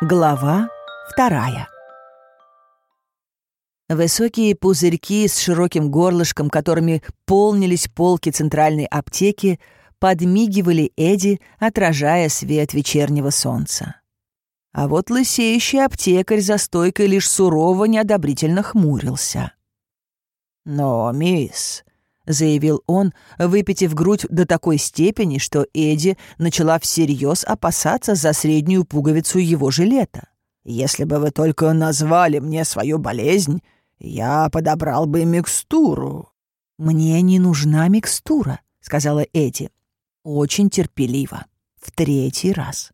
Глава вторая Высокие пузырьки с широким горлышком, которыми полнились полки центральной аптеки, подмигивали Эдди, отражая свет вечернего солнца. А вот лысеющий аптекарь за стойкой лишь сурово неодобрительно хмурился. «Но, мисс, заявил он, выпитив грудь до такой степени, что Эдди начала всерьез опасаться за среднюю пуговицу его жилета. «Если бы вы только назвали мне свою болезнь, я подобрал бы микстуру». «Мне не нужна микстура», — сказала Эдди. Очень терпеливо. В третий раз.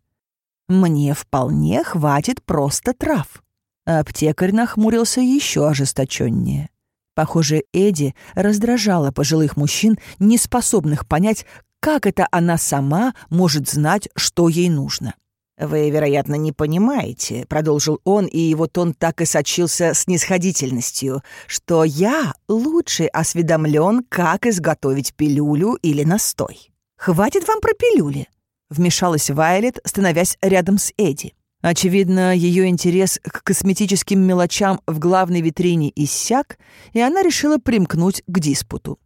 «Мне вполне хватит просто трав». Аптекарь нахмурился еще ожесточеннее. Похоже, Эдди раздражала пожилых мужчин, не способных понять, как это она сама может знать, что ей нужно. «Вы, вероятно, не понимаете», — продолжил он, и его тон так и сочился снисходительностью, «что я лучше осведомлен, как изготовить пилюлю или настой». «Хватит вам про пилюли», — вмешалась Вайлет, становясь рядом с Эдди. Очевидно, ее интерес к косметическим мелочам в главной витрине иссяк, и она решила примкнуть к диспуту.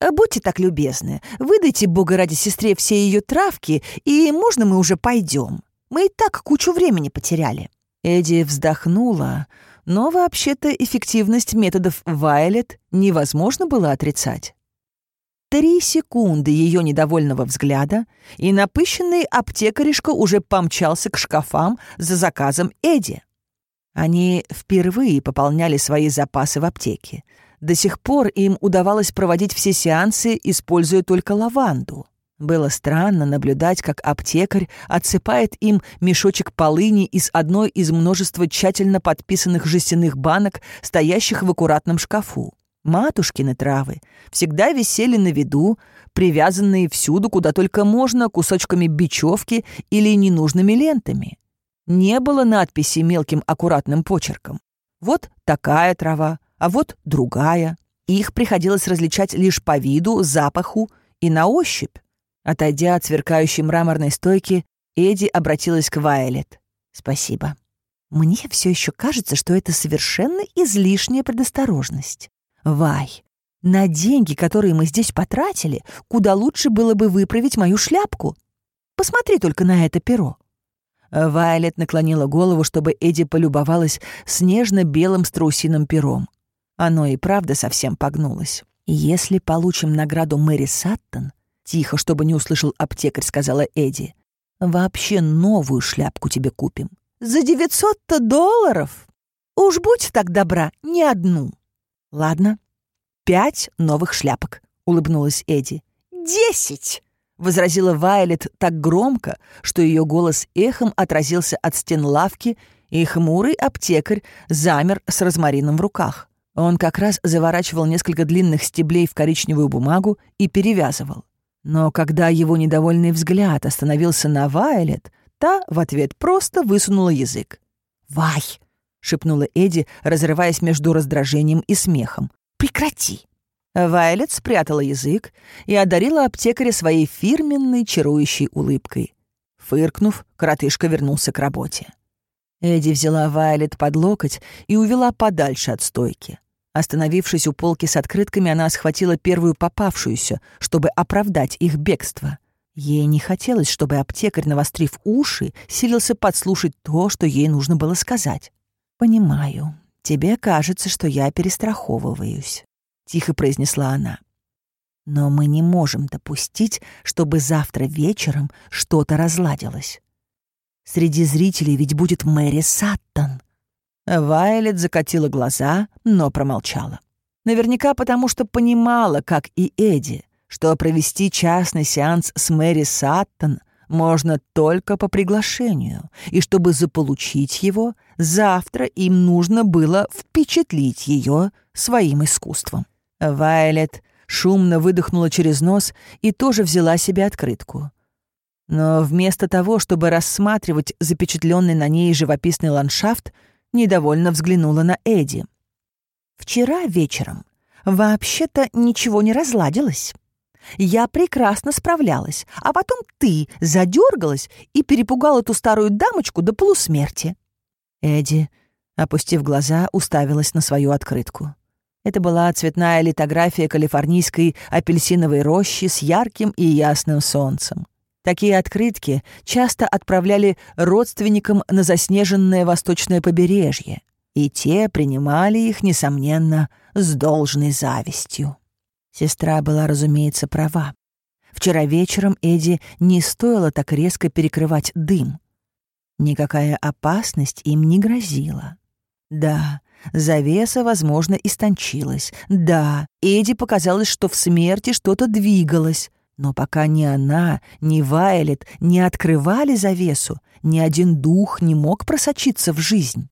«А «Будьте так любезны, выдайте, бога ради сестре, все ее травки, и можно мы уже пойдем? Мы и так кучу времени потеряли». Эдди вздохнула, но вообще-то эффективность методов Вайлет невозможно было отрицать. Три секунды ее недовольного взгляда, и напыщенный аптекаришка уже помчался к шкафам за заказом Эдди. Они впервые пополняли свои запасы в аптеке. До сих пор им удавалось проводить все сеансы, используя только лаванду. Было странно наблюдать, как аптекарь отсыпает им мешочек полыни из одной из множества тщательно подписанных жестяных банок, стоящих в аккуратном шкафу. Матушкины травы всегда висели на виду, привязанные всюду, куда только можно, кусочками бечевки или ненужными лентами. Не было надписи мелким аккуратным почерком. Вот такая трава, а вот другая. Их приходилось различать лишь по виду, запаху и на ощупь. Отойдя от сверкающей мраморной стойки, Эдди обратилась к Вайлет. «Спасибо. Мне все еще кажется, что это совершенно излишняя предосторожность. Вай, на деньги, которые мы здесь потратили, куда лучше было бы выправить мою шляпку. Посмотри только на это перо». Вайлет наклонила голову, чтобы Эдди полюбовалась снежно-белым страусиным пером. Оно и правда совсем погнулось. «Если получим награду Мэри Саттон», — тихо, чтобы не услышал аптекарь, сказала Эдди, «вообще новую шляпку тебе купим». «За девятьсот-то долларов? Уж будь так добра, не одну». «Ладно, пять новых шляпок», — улыбнулась Эдди. «Десять!» — возразила Вайлет так громко, что ее голос эхом отразился от стен лавки, и хмурый аптекарь замер с розмарином в руках. Он как раз заворачивал несколько длинных стеблей в коричневую бумагу и перевязывал. Но когда его недовольный взгляд остановился на Вайлет, та в ответ просто высунула язык. «Вай!» Шепнула Эдди, разрываясь между раздражением и смехом. «Прекрати!» Вайлет спрятала язык и одарила аптекаря своей фирменной чарующей улыбкой. Фыркнув, коротышка вернулся к работе. Эдди взяла Вайлет под локоть и увела подальше от стойки. Остановившись у полки с открытками, она схватила первую попавшуюся, чтобы оправдать их бегство. Ей не хотелось, чтобы аптекарь, навострив уши, силился подслушать то, что ей нужно было сказать. «Понимаю. Тебе кажется, что я перестраховываюсь», — тихо произнесла она. «Но мы не можем допустить, чтобы завтра вечером что-то разладилось. Среди зрителей ведь будет Мэри Саттон». Вайлет закатила глаза, но промолчала. Наверняка потому, что понимала, как и Эдди, что провести частный сеанс с Мэри Саттон можно только по приглашению, и чтобы заполучить его, завтра им нужно было впечатлить ее своим искусством. Вайлет шумно выдохнула через нос и тоже взяла себе открытку. Но вместо того, чтобы рассматривать запечатленный на ней живописный ландшафт, недовольно взглянула на Эдди. «Вчера вечером вообще-то ничего не разладилось. Я прекрасно справлялась, а потом ты задергалась и перепугала эту старую дамочку до полусмерти». Эдди, опустив глаза, уставилась на свою открытку. Это была цветная литография калифорнийской апельсиновой рощи с ярким и ясным солнцем. Такие открытки часто отправляли родственникам на заснеженное восточное побережье, и те принимали их, несомненно, с должной завистью. Сестра была, разумеется, права. Вчера вечером Эдди не стоило так резко перекрывать дым. Никакая опасность им не грозила. Да, завеса, возможно, истончилась. Да, Эдди показалось, что в смерти что-то двигалось. Но пока ни она, ни Вайлет не открывали завесу, ни один дух не мог просочиться в жизнь.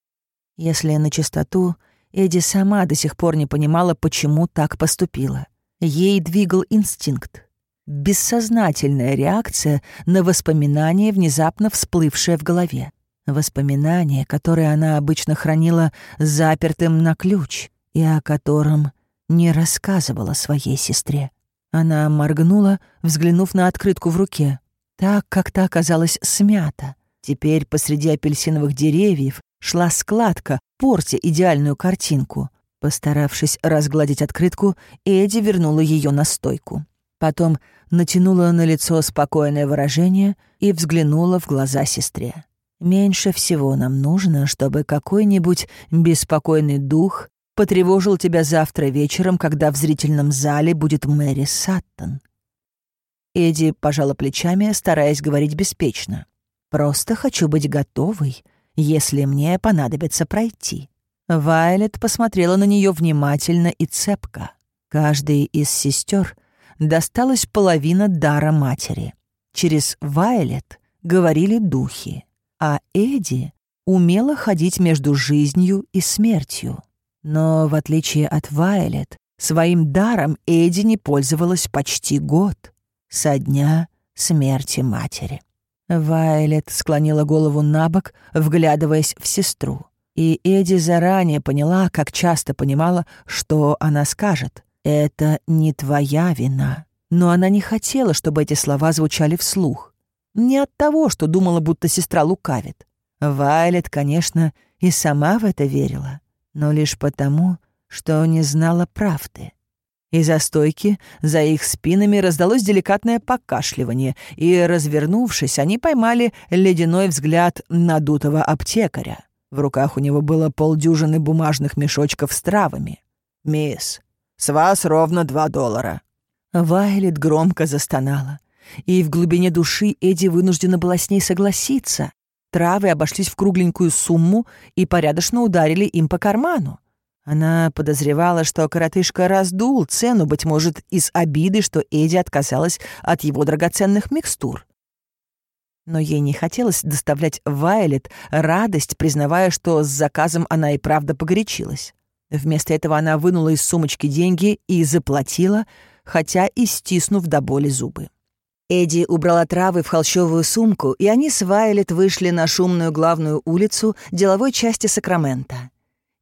Если на чистоту, Эдди сама до сих пор не понимала, почему так поступила. Ей двигал инстинкт. Бессознательная реакция на воспоминание, внезапно всплывшее в голове. Воспоминание, которое она обычно хранила запертым на ключ и о котором не рассказывала своей сестре. Она моргнула, взглянув на открытку в руке. Так как-то оказалась смята. Теперь посреди апельсиновых деревьев шла складка, портя идеальную картинку — Постаравшись разгладить открытку, Эдди вернула ее на стойку. Потом натянула на лицо спокойное выражение и взглянула в глаза сестре. «Меньше всего нам нужно, чтобы какой-нибудь беспокойный дух потревожил тебя завтра вечером, когда в зрительном зале будет Мэри Саттон». Эдди пожала плечами, стараясь говорить беспечно. «Просто хочу быть готовой, если мне понадобится пройти». Вайлет посмотрела на нее внимательно и цепко. Каждой из сестер досталась половина дара матери. Через Вайлет говорили духи, а Эдди умела ходить между жизнью и смертью. Но, в отличие от Вайлет, своим даром Эдди не пользовалась почти год, со дня смерти матери. Вайлет склонила голову на бок, вглядываясь в сестру. И Эдди заранее поняла, как часто понимала, что она скажет. «Это не твоя вина». Но она не хотела, чтобы эти слова звучали вслух. Не от того, что думала, будто сестра лукавит. Вайлет, конечно, и сама в это верила, но лишь потому, что не знала правды. Из-за стойки за их спинами раздалось деликатное покашливание, и, развернувшись, они поймали ледяной взгляд надутого аптекаря. В руках у него было полдюжины бумажных мешочков с травами. «Мисс, с вас ровно два доллара». Вайлет громко застонала. И в глубине души Эдди вынуждена была с ней согласиться. Травы обошлись в кругленькую сумму и порядочно ударили им по карману. Она подозревала, что коротышка раздул цену, быть может, из обиды, что Эдди отказалась от его драгоценных микстур. Но ей не хотелось доставлять Вайлет радость, признавая, что с заказом она и правда погорячилась. Вместо этого она вынула из сумочки деньги и заплатила, хотя и стиснув до боли зубы. Эдди убрала травы в холщовую сумку, и они с Вайлет вышли на шумную главную улицу деловой части Сакрамента.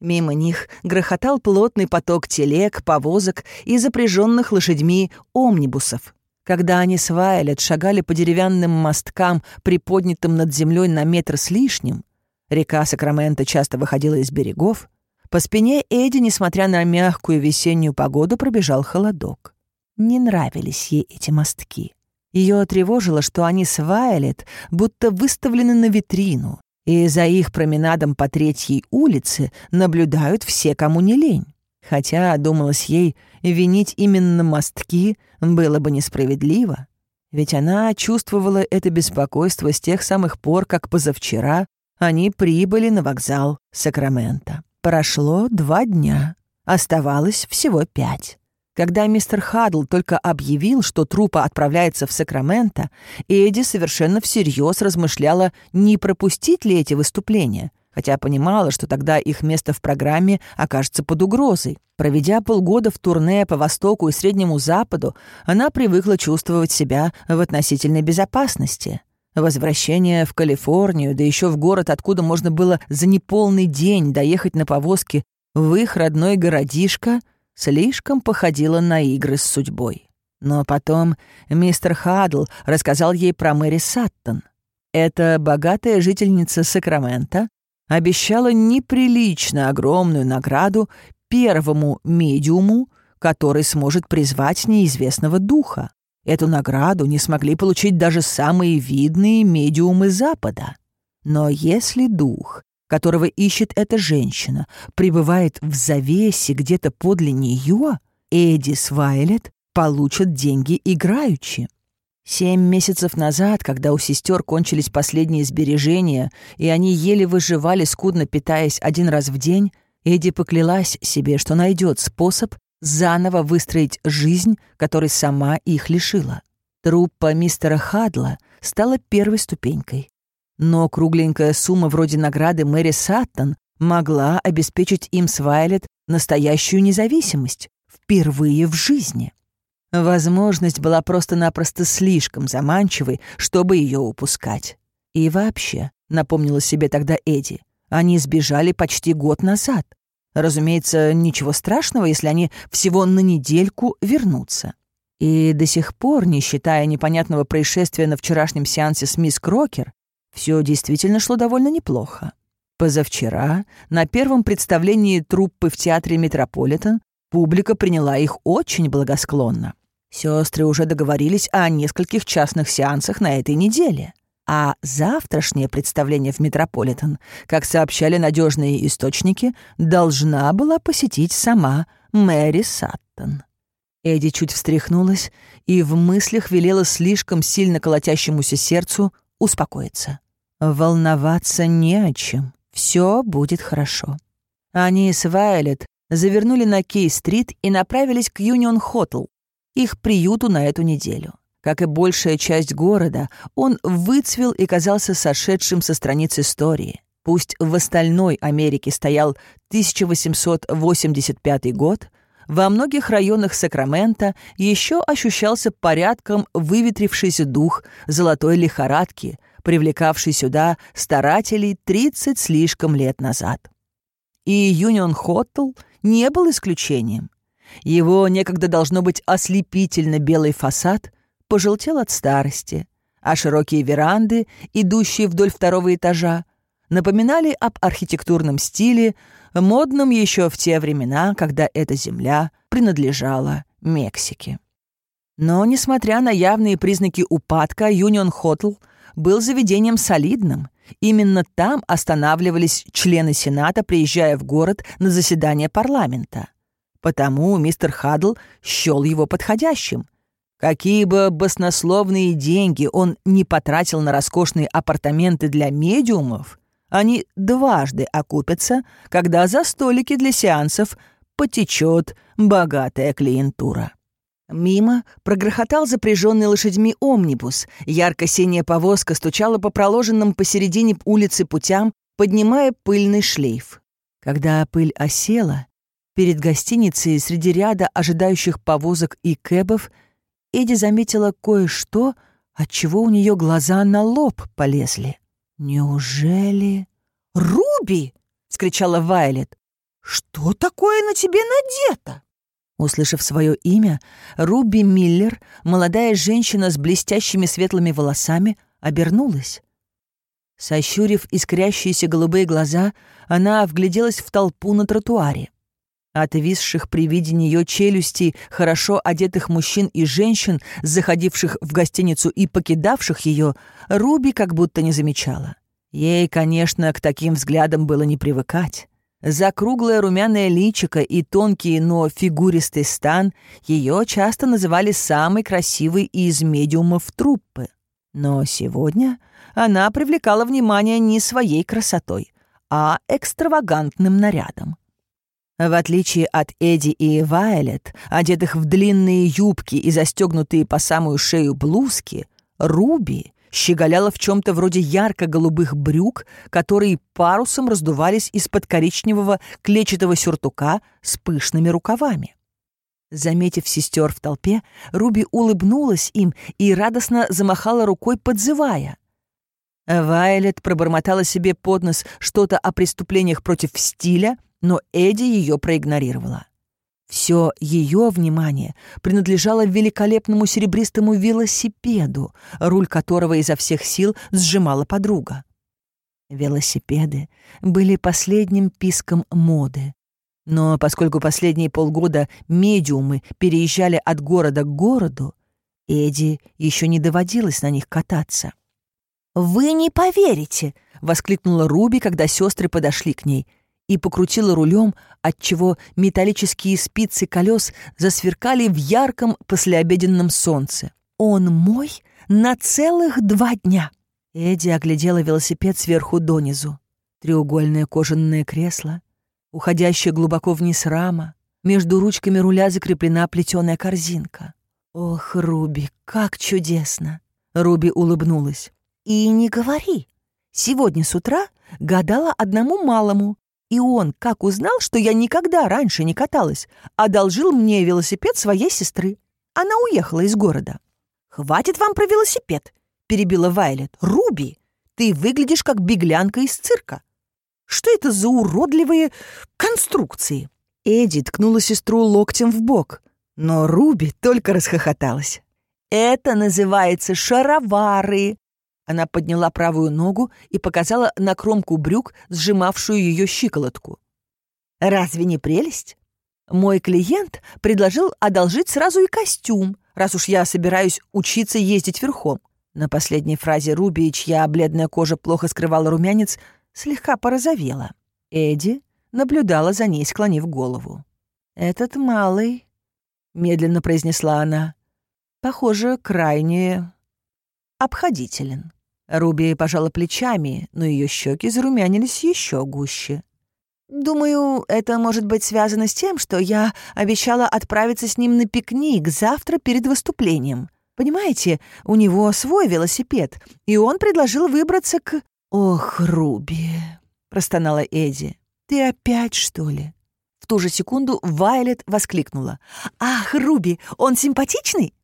Мимо них грохотал плотный поток телег, повозок и запряженных лошадьми омнибусов. Когда они с Вайлет шагали по деревянным мосткам, приподнятым над землей на метр с лишним, река Сакраменто часто выходила из берегов, по спине Эдди, несмотря на мягкую весеннюю погоду, пробежал холодок. Не нравились ей эти мостки. Ее тревожило, что они с Вайлет будто выставлены на витрину, и за их променадом по Третьей улице наблюдают все, кому не лень. Хотя, думалось ей, винить именно мостки было бы несправедливо, ведь она чувствовала это беспокойство с тех самых пор, как позавчера они прибыли на вокзал Сакрамента. Прошло два дня, оставалось всего пять. Когда мистер Хадл только объявил, что трупа отправляется в Сакраменто, Эдди совершенно всерьез размышляла, не пропустить ли эти выступления, хотя понимала, что тогда их место в программе окажется под угрозой. Проведя полгода в турне по Востоку и Среднему Западу, она привыкла чувствовать себя в относительной безопасности. Возвращение в Калифорнию, да еще в город, откуда можно было за неполный день доехать на повозке в их родной городишко, слишком походило на игры с судьбой. Но потом мистер Хадл рассказал ей про Мэри Саттон. Эта богатая жительница Сакрамента обещала неприлично огромную награду первому медиуму, который сможет призвать неизвестного духа. Эту награду не смогли получить даже самые видные медиумы Запада. Но если дух, которого ищет эта женщина, пребывает в завесе где-то подле нее, Эдди с Вайлет получат деньги играючи. Семь месяцев назад, когда у сестер кончились последние сбережения, и они еле выживали, скудно питаясь один раз в день, Эдди поклялась себе, что найдет способ заново выстроить жизнь, которой сама их лишила. Труппа мистера Хадла стала первой ступенькой. Но кругленькая сумма вроде награды Мэри Саттон могла обеспечить им с Вайлет настоящую независимость впервые в жизни. Возможность была просто-напросто слишком заманчивой, чтобы ее упускать. И вообще, напомнила себе тогда Эдди, они сбежали почти год назад. Разумеется, ничего страшного, если они всего на недельку вернутся. И до сих пор, не считая непонятного происшествия на вчерашнем сеансе с мисс Крокер, все действительно шло довольно неплохо. Позавчера, на первом представлении труппы в театре «Метрополитен», публика приняла их очень благосклонно. Сестры уже договорились о нескольких частных сеансах на этой неделе. А завтрашнее представление в Метрополитен, как сообщали надежные источники, должна была посетить сама Мэри Саттон. Эдди чуть встряхнулась и в мыслях велела слишком сильно колотящемуся сердцу успокоиться. Волноваться не о чем. Все будет хорошо. Они с Вайлет завернули на Кей-стрит и направились к Юнион Хоттл, их приюту на эту неделю. Как и большая часть города, он выцвел и казался сошедшим со страниц истории. Пусть в остальной Америке стоял 1885 год, во многих районах Сакрамента еще ощущался порядком выветрившийся дух золотой лихорадки, привлекавший сюда старателей 30 слишком лет назад. И Юнион Хоттл не был исключением. Его некогда должно быть ослепительно белый фасад пожелтел от старости, а широкие веранды, идущие вдоль второго этажа, напоминали об архитектурном стиле, модном еще в те времена, когда эта земля принадлежала Мексике. Но, несмотря на явные признаки упадка, Юнион Хоттл был заведением солидным. Именно там останавливались члены Сената, приезжая в город на заседание парламента. Потому мистер Хадл счел его подходящим — Какие бы баснословные деньги он не потратил на роскошные апартаменты для медиумов, они дважды окупятся, когда за столики для сеансов потечет богатая клиентура. Мимо прогрохотал запряженный лошадьми омнибус. Ярко-синяя повозка стучала по проложенным посередине улицы путям, поднимая пыльный шлейф. Когда пыль осела, перед гостиницей среди ряда ожидающих повозок и кэбов Эдди заметила кое-что, отчего у нее глаза на лоб полезли. «Неужели...» «Руби!» — скричала Вайлет. «Что такое на тебе надето?» Услышав свое имя, Руби Миллер, молодая женщина с блестящими светлыми волосами, обернулась. Сощурив искрящиеся голубые глаза, она вгляделась в толпу на тротуаре. Отвисших при виде нее челюстей хорошо одетых мужчин и женщин, заходивших в гостиницу и покидавших ее, Руби как будто не замечала. Ей, конечно, к таким взглядам было не привыкать. За круглое румяное личико и тонкий, но фигуристый стан ее часто называли самой красивой из медиумов труппы. Но сегодня она привлекала внимание не своей красотой, а экстравагантным нарядом. В отличие от Эдди и Вайлет, одетых в длинные юбки и застегнутые по самую шею блузки, Руби щеголяла в чем-то вроде ярко-голубых брюк, которые парусом раздувались из-под коричневого клетчатого сюртука с пышными рукавами. Заметив сестер в толпе, Руби улыбнулась им и радостно замахала рукой, подзывая. Вайлет пробормотала себе под нос что-то о преступлениях против стиля — но Эдди ее проигнорировала. Все ее внимание принадлежало великолепному серебристому велосипеду, руль которого изо всех сил сжимала подруга. Велосипеды были последним писком моды. Но поскольку последние полгода медиумы переезжали от города к городу, Эдди еще не доводилось на них кататься. «Вы не поверите!» — воскликнула Руби, когда сестры подошли к ней — и покрутила рулем, отчего металлические спицы колес засверкали в ярком послеобеденном солнце. «Он мой на целых два дня!» Эдди оглядела велосипед сверху донизу. Треугольное кожаное кресло, уходящее глубоко вниз рама, между ручками руля закреплена плетеная корзинка. «Ох, Руби, как чудесно!» Руби улыбнулась. «И не говори. Сегодня с утра гадала одному малому, и он, как узнал, что я никогда раньше не каталась, одолжил мне велосипед своей сестры. Она уехала из города. «Хватит вам про велосипед», — перебила Вайлет. «Руби, ты выглядишь как беглянка из цирка. Что это за уродливые конструкции?» Эдди ткнула сестру локтем в бок, но Руби только расхохоталась. «Это называется шаровары», она подняла правую ногу и показала на кромку брюк, сжимавшую ее щиколотку. «Разве не прелесть? Мой клиент предложил одолжить сразу и костюм, раз уж я собираюсь учиться ездить верхом». На последней фразе Руби, чья бледная кожа плохо скрывала румянец, слегка порозовела. Эдди наблюдала за ней, склонив голову. «Этот малый», — медленно произнесла она, — «похоже, крайне обходителен». Руби пожала плечами, но ее щеки зарумянились еще гуще. «Думаю, это может быть связано с тем, что я обещала отправиться с ним на пикник завтра перед выступлением. Понимаете, у него свой велосипед, и он предложил выбраться к...» «Ох, Руби!» — простонала Эдди. «Ты опять, что ли?» В ту же секунду Вайлет воскликнула. «Ах, Руби, он симпатичный?»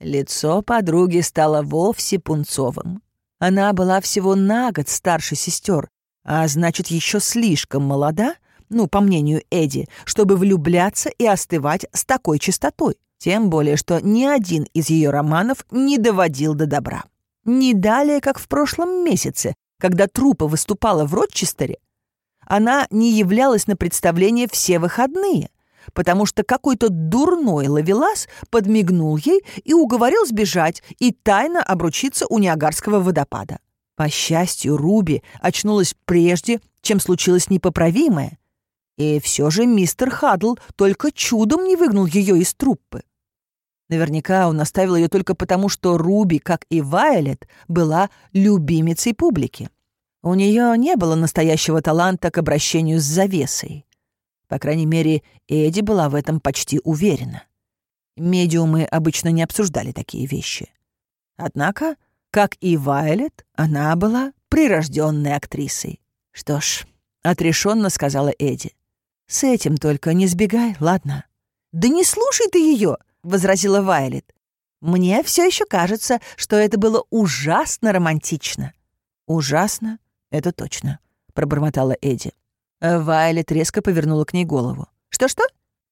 Лицо подруги стало вовсе пунцовым. Она была всего на год старше сестер, а значит, еще слишком молода, ну, по мнению Эдди, чтобы влюбляться и остывать с такой чистотой. Тем более, что ни один из ее романов не доводил до добра. Не далее, как в прошлом месяце, когда трупа выступала в Рочестере, она не являлась на представление все выходные — потому что какой-то дурной ловелас подмигнул ей и уговорил сбежать и тайно обручиться у Ниагарского водопада. По счастью, Руби очнулась прежде, чем случилось непоправимое. И все же мистер Хадл только чудом не выгнал ее из труппы. Наверняка он оставил ее только потому, что Руби, как и Вайолет, была любимицей публики. У нее не было настоящего таланта к обращению с завесой. По крайней мере, Эдди была в этом почти уверена. Медиумы обычно не обсуждали такие вещи. Однако, как и Вайлет, она была прирожденной актрисой. «Что ж», — отрешенно сказала Эдди, — «с этим только не сбегай, ладно?» «Да не слушай ты ее!» — возразила Вайлет. «Мне все еще кажется, что это было ужасно романтично». «Ужасно? Это точно», — пробормотала Эдди. Вайлет резко повернула к ней голову. «Что-что?»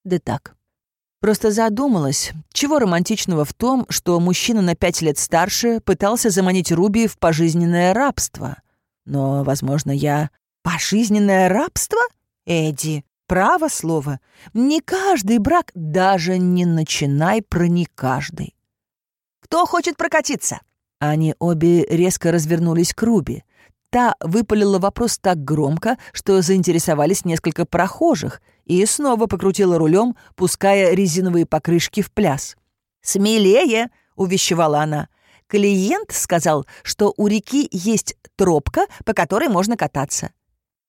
«Да так». Просто задумалась, чего романтичного в том, что мужчина на пять лет старше пытался заманить Руби в пожизненное рабство. Но, возможно, я... Пожизненное рабство? Эдди, право слово. Не каждый брак, даже не начинай про не каждый. «Кто хочет прокатиться?» Они обе резко развернулись к Руби. Та выпалила вопрос так громко, что заинтересовались несколько прохожих, и снова покрутила рулем, пуская резиновые покрышки в пляс. «Смелее!» — увещевала она. «Клиент сказал, что у реки есть тропка, по которой можно кататься.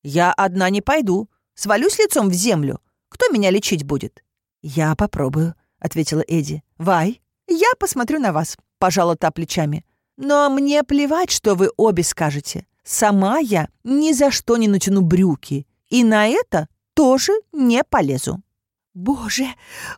Я одна не пойду. Свалюсь лицом в землю. Кто меня лечить будет?» «Я попробую», — ответила Эдди. «Вай, я посмотрю на вас», — пожала та плечами. «Но мне плевать, что вы обе скажете. Сама я ни за что не натяну брюки, и на это тоже не полезу. Боже,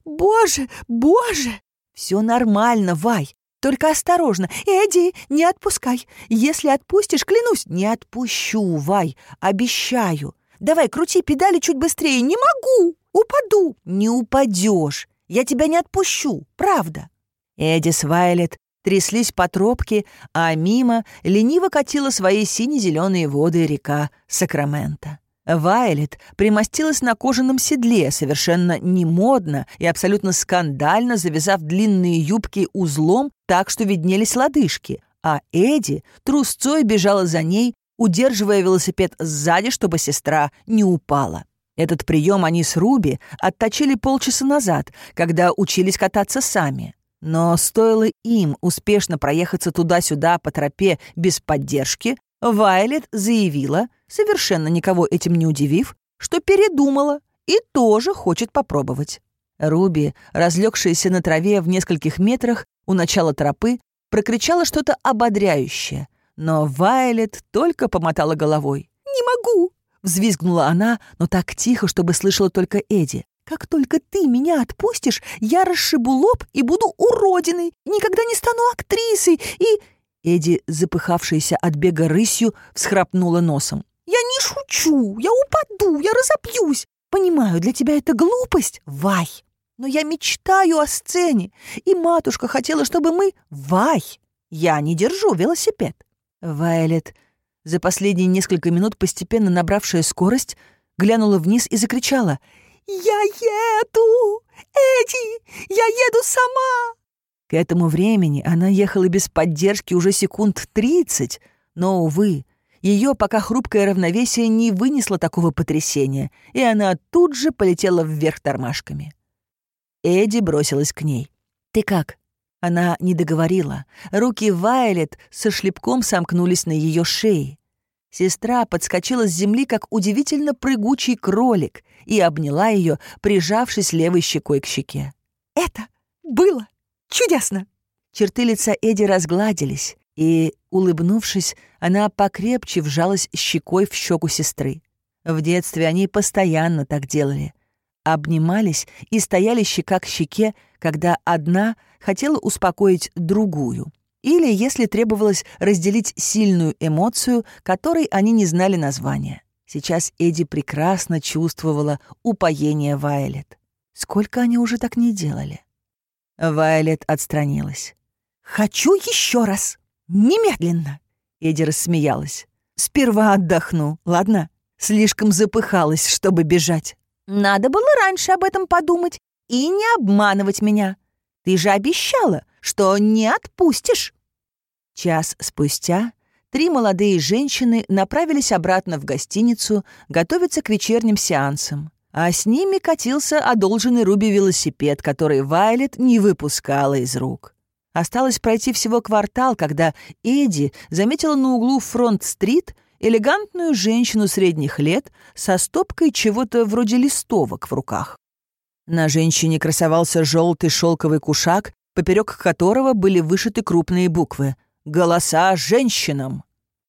боже, боже! Все нормально, Вай. Только осторожно. Эдди, не отпускай. Если отпустишь, клянусь, не отпущу, Вай. Обещаю. Давай, крути педали чуть быстрее. Не могу. Упаду!» «Не упадешь! Я тебя не отпущу, правда!» Эдди с Вайлет тряслись по тропке, а мимо лениво катила свои сине-зеленые воды река Сакраменто. Вайлет примостилась на кожаном седле, совершенно немодно и абсолютно скандально завязав длинные юбки узлом так, что виднелись лодыжки, а Эдди трусцой бежала за ней, удерживая велосипед сзади, чтобы сестра не упала. Этот прием они с Руби отточили полчаса назад, когда учились кататься сами. Но стоило им успешно проехаться туда-сюда по тропе без поддержки, Вайлет заявила, совершенно никого этим не удивив, что передумала и тоже хочет попробовать. Руби, разлегшаяся на траве в нескольких метрах у начала тропы, прокричала что-то ободряющее, но Вайлет только помотала головой. «Не могу!» — взвизгнула она, но так тихо, чтобы слышала только Эдди. Как только ты меня отпустишь, я расшибу лоб и буду уродиной, никогда не стану актрисой и...» Эдди, запыхавшаяся от бега рысью, всхрапнула носом. «Я не шучу, я упаду, я разопьюсь. Понимаю, для тебя это глупость, Вай. Но я мечтаю о сцене, и матушка хотела, чтобы мы... Вай, я не держу велосипед». Вайлет, за последние несколько минут постепенно набравшая скорость, глянула вниз и закричала — «Я еду! Эдди, я еду сама!» К этому времени она ехала без поддержки уже секунд тридцать, но, увы, ее пока хрупкое равновесие не вынесло такого потрясения, и она тут же полетела вверх тормашками. Эдди бросилась к ней. «Ты как?» Она не договорила. Руки Вайлет со шлепком сомкнулись на ее шее. Сестра подскочила с земли, как удивительно прыгучий кролик, и обняла ее, прижавшись левой щекой к щеке. «Это было чудесно!» Черты лица Эди разгладились, и, улыбнувшись, она покрепче вжалась щекой в щеку сестры. В детстве они постоянно так делали. Обнимались и стояли щека к щеке, когда одна хотела успокоить другую — или если требовалось разделить сильную эмоцию, которой они не знали названия. Сейчас Эдди прекрасно чувствовала упоение Вайлет. Сколько они уже так не делали? Вайлет отстранилась. «Хочу еще раз! Немедленно!» Эдди рассмеялась. «Сперва отдохну, ладно? Слишком запыхалась, чтобы бежать. Надо было раньше об этом подумать и не обманывать меня. Ты же обещала, что не отпустишь. Час спустя три молодые женщины направились обратно в гостиницу готовиться к вечерним сеансам, а с ними катился одолженный Руби велосипед, который Вайлет не выпускала из рук. Осталось пройти всего квартал, когда Эдди заметила на углу Фронт-стрит элегантную женщину средних лет со стопкой чего-то вроде листовок в руках. На женщине красовался желтый шелковый кушак, поперек которого были вышиты крупные буквы «Голоса женщинам!»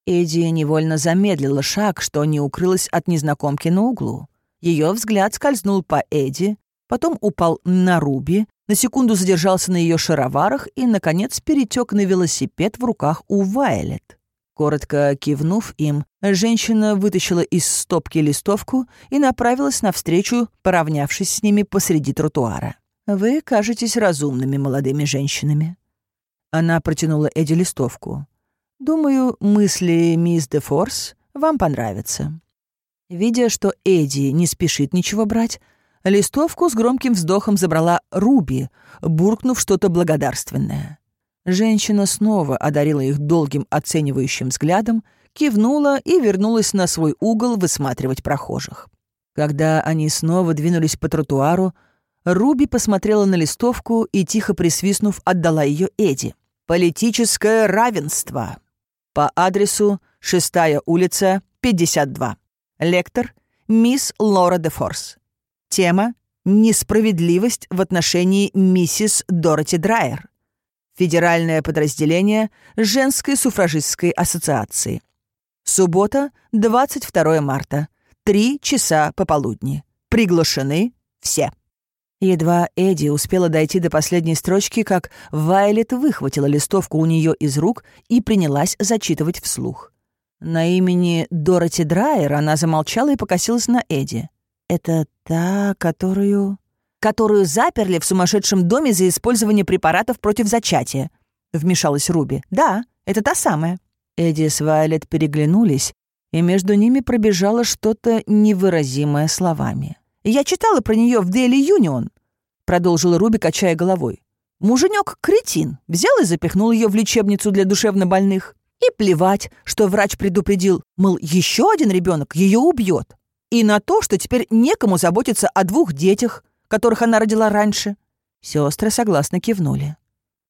Эдди невольно замедлила шаг, что не укрылась от незнакомки на углу. Ее взгляд скользнул по Эдди, потом упал на Руби, на секунду задержался на ее шароварах и, наконец, перетек на велосипед в руках у Вайлет. Коротко кивнув им, женщина вытащила из стопки листовку и направилась навстречу, поравнявшись с ними посреди тротуара. «Вы кажетесь разумными молодыми женщинами». Она протянула Эдди листовку. «Думаю, мысли мисс де Форс вам понравятся». Видя, что Эдди не спешит ничего брать, листовку с громким вздохом забрала Руби, буркнув что-то благодарственное. Женщина снова одарила их долгим оценивающим взглядом, кивнула и вернулась на свой угол высматривать прохожих. Когда они снова двинулись по тротуару, Руби посмотрела на листовку и, тихо присвистнув, отдала ее Эди. «Политическое равенство». По адресу 6 улица, 52. Лектор — мисс Лора де Форс. Тема — несправедливость в отношении миссис Дороти Драйер. Федеральное подразделение Женской суфражистской ассоциации. Суббота, 22 марта. Три часа пополудни. Приглашены все. Едва Эдди успела дойти до последней строчки, как Вайлет выхватила листовку у нее из рук и принялась зачитывать вслух. На имени Дороти Драйер она замолчала и покосилась на Эдди. Это та, которую... Которую заперли в сумасшедшем доме за использование препаратов против зачатия, вмешалась Руби. Да, это та самая. Эдди с Вайлет переглянулись, и между ними пробежало что-то невыразимое словами. «Я читала про нее в Daily Union», — продолжила Руби, качая головой. Муженек кретин, взял и запихнул ее в лечебницу для душевнобольных. И плевать, что врач предупредил, мол, еще один ребенок ее убьет. И на то, что теперь некому заботиться о двух детях, которых она родила раньше. Сестры согласно кивнули.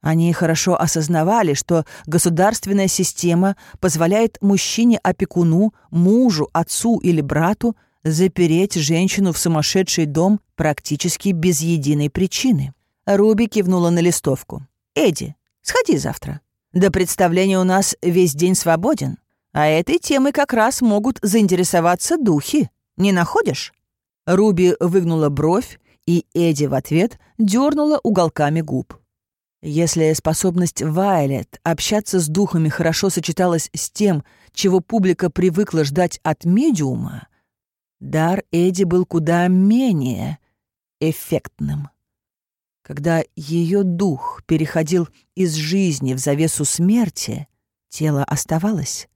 Они хорошо осознавали, что государственная система позволяет мужчине-опекуну, мужу, отцу или брату запереть женщину в сумасшедший дом практически без единой причины. Руби кивнула на листовку. «Эдди, сходи завтра. До представления у нас весь день свободен, а этой темой как раз могут заинтересоваться духи. Не находишь?» Руби выгнула бровь, и Эдди в ответ дернула уголками губ. Если способность Вайлет общаться с духами хорошо сочеталась с тем, чего публика привыкла ждать от медиума, дар Эдди был куда менее эффектным. Когда ее дух переходил из жизни в завесу смерти, тело оставалось,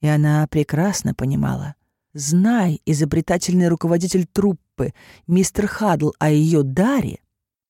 и она прекрасно понимала. Знай, изобретательный руководитель труппы, мистер Хадл о ее даре,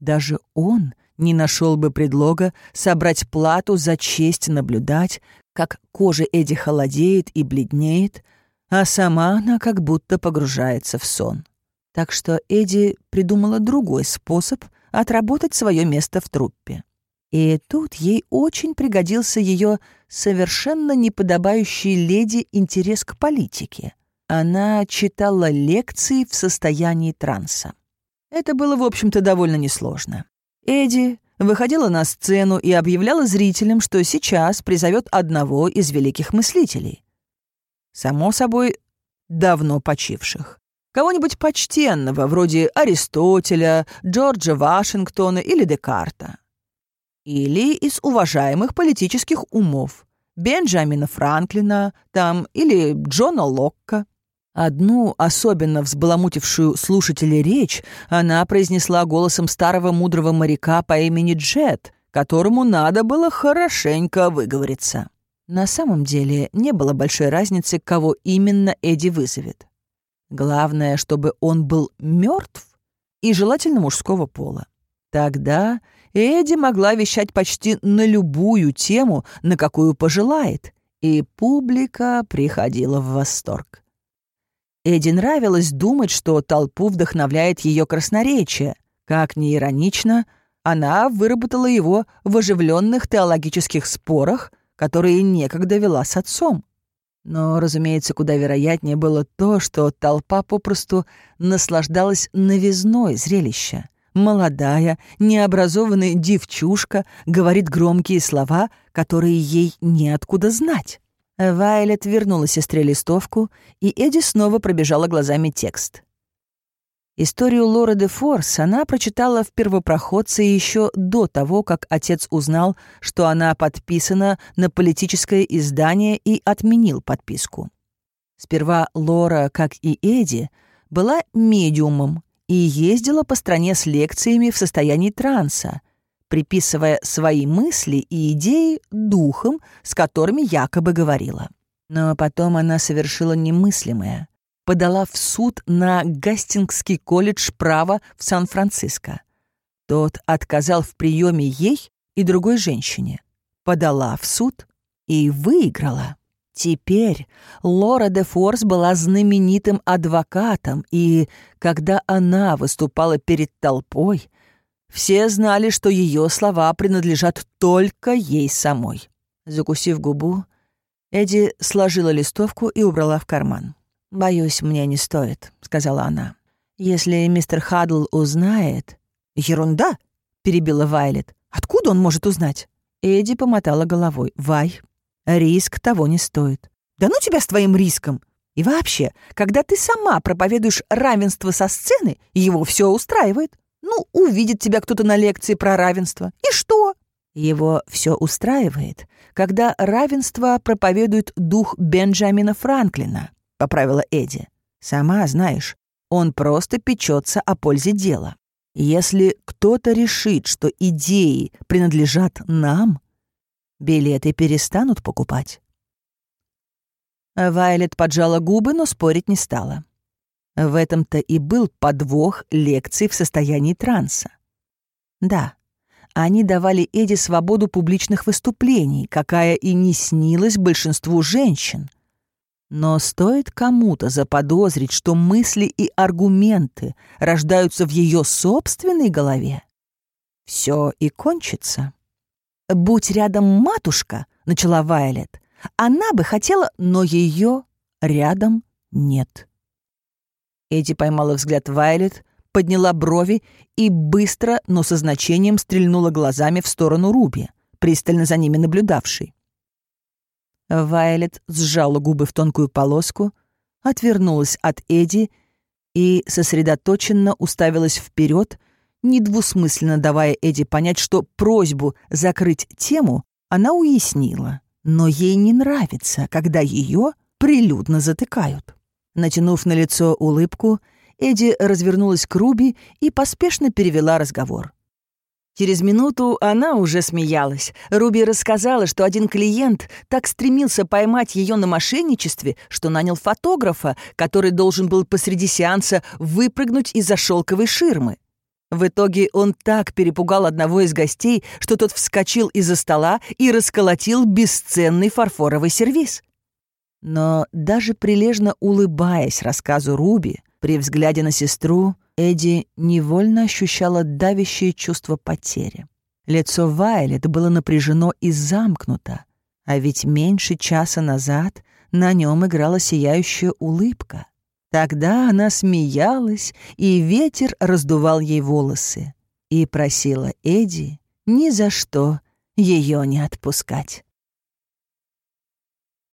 даже он — не нашел бы предлога собрать плату за честь наблюдать, как кожа Эдди холодеет и бледнеет, а сама она как будто погружается в сон. Так что Эдди придумала другой способ отработать свое место в труппе. И тут ей очень пригодился ее совершенно неподобающий леди интерес к политике. Она читала лекции в состоянии транса. Это было, в общем-то, довольно несложно. Эдди выходила на сцену и объявляла зрителям, что сейчас призовет одного из великих мыслителей. Само собой, давно почивших. Кого-нибудь почтенного, вроде Аристотеля, Джорджа Вашингтона или Декарта. Или из уважаемых политических умов. Бенджамина Франклина там или Джона Локка. Одну, особенно взбаламутившую слушателей речь, она произнесла голосом старого мудрого моряка по имени Джет, которому надо было хорошенько выговориться. На самом деле не было большой разницы, кого именно Эдди вызовет. Главное, чтобы он был мертв и желательно мужского пола. Тогда Эдди могла вещать почти на любую тему, на какую пожелает, и публика приходила в восторг. Эдди нравилось думать, что толпу вдохновляет ее красноречие. Как ни иронично, она выработала его в оживленных теологических спорах, которые некогда вела с отцом. Но, разумеется, куда вероятнее было то, что толпа попросту наслаждалась новизной зрелища. Молодая, необразованная девчушка говорит громкие слова, которые ей неоткуда знать. Вайлет вернула сестре листовку, и Эдди снова пробежала глазами текст. Историю Лоры де Форс она прочитала в первопроходце еще до того, как отец узнал, что она подписана на политическое издание и отменил подписку. Сперва Лора, как и Эдди, была медиумом и ездила по стране с лекциями в состоянии транса — приписывая свои мысли и идеи духам, с которыми якобы говорила. Но потом она совершила немыслимое. Подала в суд на Гастингский колледж права в Сан-Франциско. Тот отказал в приеме ей и другой женщине. Подала в суд и выиграла. Теперь Лора де Форс была знаменитым адвокатом, и когда она выступала перед толпой, все знали, что ее слова принадлежат только ей самой. Закусив губу, Эдди сложила листовку и убрала в карман. «Боюсь, мне не стоит», — сказала она. «Если мистер Хадл узнает...» «Ерунда!» — перебила Вайлет. «Откуда он может узнать?» Эдди помотала головой. «Вай, риск того не стоит». «Да ну тебя с твоим риском! И вообще, когда ты сама проповедуешь равенство со сцены, его все устраивает. Ну, увидит тебя кто-то на лекции про равенство. И что? Его все устраивает, когда равенство проповедует дух Бенджамина Франклина, поправила Эдди. Сама знаешь, Он просто печется о пользе дела. Если кто-то решит, что идеи принадлежат нам, билеты перестанут покупать. Вайлет поджала губы, но спорить не стала. В этом-то и был подвох лекций в состоянии транса. Да, они давали Эди свободу публичных выступлений, какая и не снилась большинству женщин. Но стоит кому-то заподозрить, что мысли и аргументы рождаются в ее собственной голове, все и кончится. «Будь рядом матушка», — начала Вайлет, — «она бы хотела, но ее рядом нет». Эдди поймала взгляд Вайлет, подняла брови и быстро, но со значением стрельнула глазами в сторону Руби, пристально за ними наблюдавшей. Вайлет сжала губы в тонкую полоску, отвернулась от Эдди и сосредоточенно уставилась вперед, недвусмысленно давая Эдди понять, что просьбу закрыть тему она уяснила, но ей не нравится, когда ее прилюдно затыкают. Натянув на лицо улыбку, Эдди развернулась к Руби и поспешно перевела разговор. Через минуту она уже смеялась. Руби рассказала, что один клиент так стремился поймать ее на мошенничестве, что нанял фотографа, который должен был посреди сеанса выпрыгнуть из-за шелковой ширмы. В итоге он так перепугал одного из гостей, что тот вскочил из-за стола и расколотил бесценный фарфоровый сервиз. Но даже прилежно улыбаясь рассказу Руби, при взгляде на сестру Эдди невольно ощущала давящее чувство потери. Лицо Вайлет было напряжено и замкнуто, а ведь меньше часа назад на нем играла сияющая улыбка. Тогда она смеялась, и ветер раздувал ей волосы, и просила Эдди ни за что ее не отпускать.